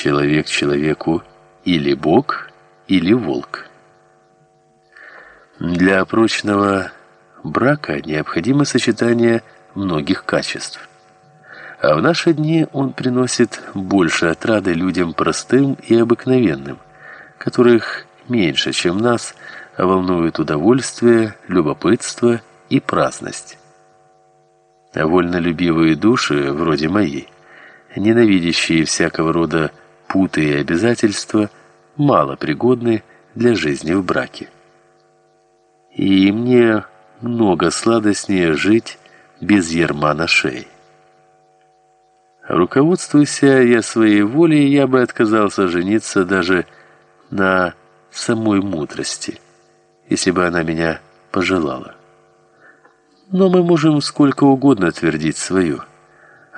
Человек человеку или бог, или волк. Для прочного брака необходимо сочетание многих качеств. А в наши дни он приносит больше отрады людям простым и обыкновенным, которых меньше, чем нас, волнует удовольствие, любопытство и праздность. Вольнолюбивые души, вроде моей, ненавидящие всякого рода путы и обязательства, мало пригодны для жизни в браке. И мне много сладостнее жить без ерма на шее. Руководствуясь я своей волей, я бы отказался жениться даже на самой мудрости, если бы она меня пожелала. Но мы можем сколько угодно твердить свое,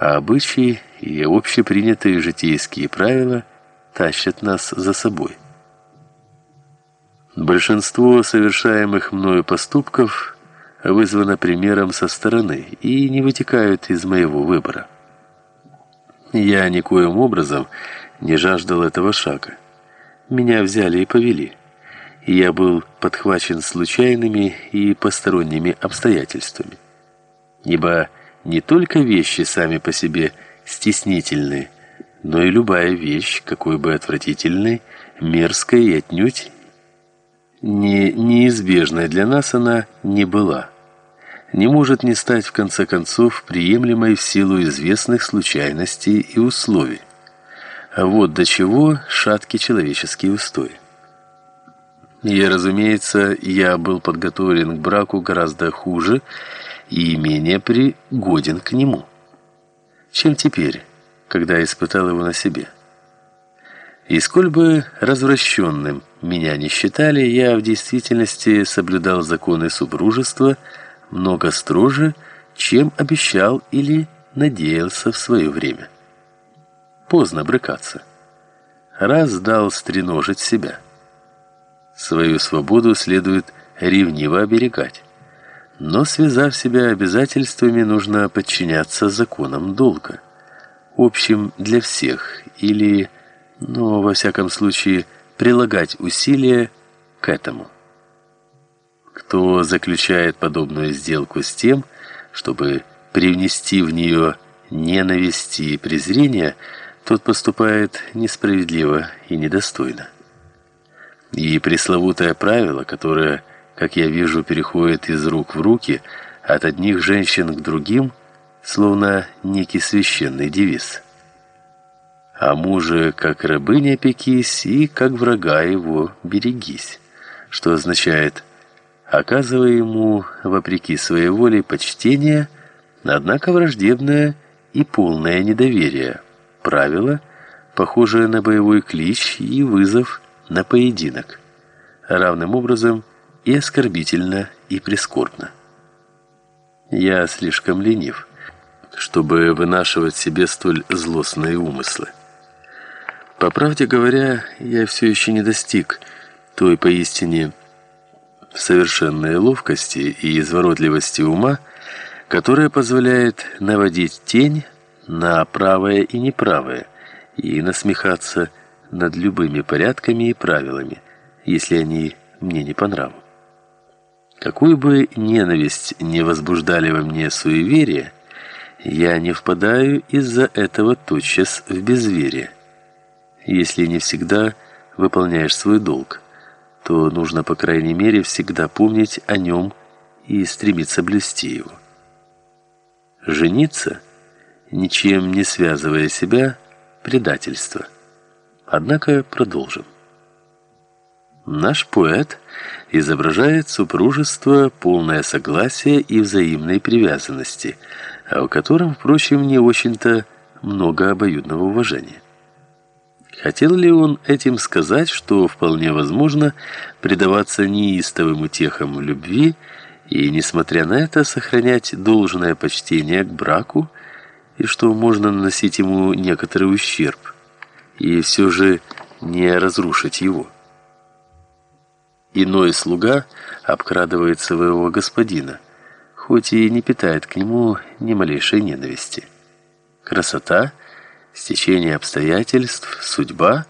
а обычаи и общепринятые житейские правила тащат нас за собой. Большинство совершаемых мною поступков вызвано примером со стороны и не вытекают из моего выбора. Я никоим образом не жаждал этого шага. Меня взяли и повели. Я был подхвачен случайными и посторонними обстоятельствами. Ибо не только вещи сами по себе стеснительны, но и любая вещь, какой бы отвратительной, мерзкой и отнюдь не неизбежной для нас она не была не может не стать в конце концов приемлемой в силу известных случайностей и условий. А вот до чего шатки человеческие устои. И, разумеется, я был подготовлен к браку гораздо хуже и менее пригоден к нему, чем теперь, когда испытал его на себе. И сколь бы развращенным меня не считали, я в действительности соблюдал законы супружества, много строже, чем обещал или надеялся в свое время. Поздно брыкаться. Раз дал стреножить себя. Свою свободу следует ревниво оберегать. Но связав себя обязательствами, нужно подчиняться законам долга, общим для всех, или, ну, во всяком случае, прилагать усилия к этому кто заключает подобную сделку с тем, чтобы привнести в нее ненависть и презрение, тот поступает несправедливо и недостойно. И пресловутое правило, которое, как я вижу, переходит из рук в руки от одних женщин к другим, словно некий священный девиз. А муже как рабыня пекись и как врага его берегись, что означает оказывая ему, вопреки своей воле, почтение, однако враждебное и полное недоверие. Правило, похожее на боевой клич и вызов на поединок. Равным образом и оскорбительно, и прискорбно. Я слишком ленив, чтобы вынашивать себе столь злостные умыслы. По правде говоря, я все еще не достиг той поистине совершенной ловкости и изворотливости ума, которая позволяет наводить тень на правое и неправое и насмехаться над любыми порядками и правилами, если они мне не по нраву. Какую бы ненависть не возбуждали во мне суеверия, я не впадаю из-за этого тотчас в безверие, если не всегда выполняешь свой долг то нужно, по крайней мере, всегда помнить о нем и стремиться блюсти его. Жениться, ничем не связывая себя, предательство. Однако продолжим. Наш поэт изображает супружество, полное согласие и взаимной привязанности, в котором, впрочем, не очень-то много обоюдного уважения. Хотел ли он этим сказать, что вполне возможно предаваться неистовым утехам любви и, несмотря на это, сохранять должное почтение к браку, и что можно наносить ему некоторый ущерб, и все же не разрушить его? Иной слуга обкрадывает своего господина, хоть и не питает к нему ни малейшей ненависти. Красота – Стечение обстоятельств, судьба –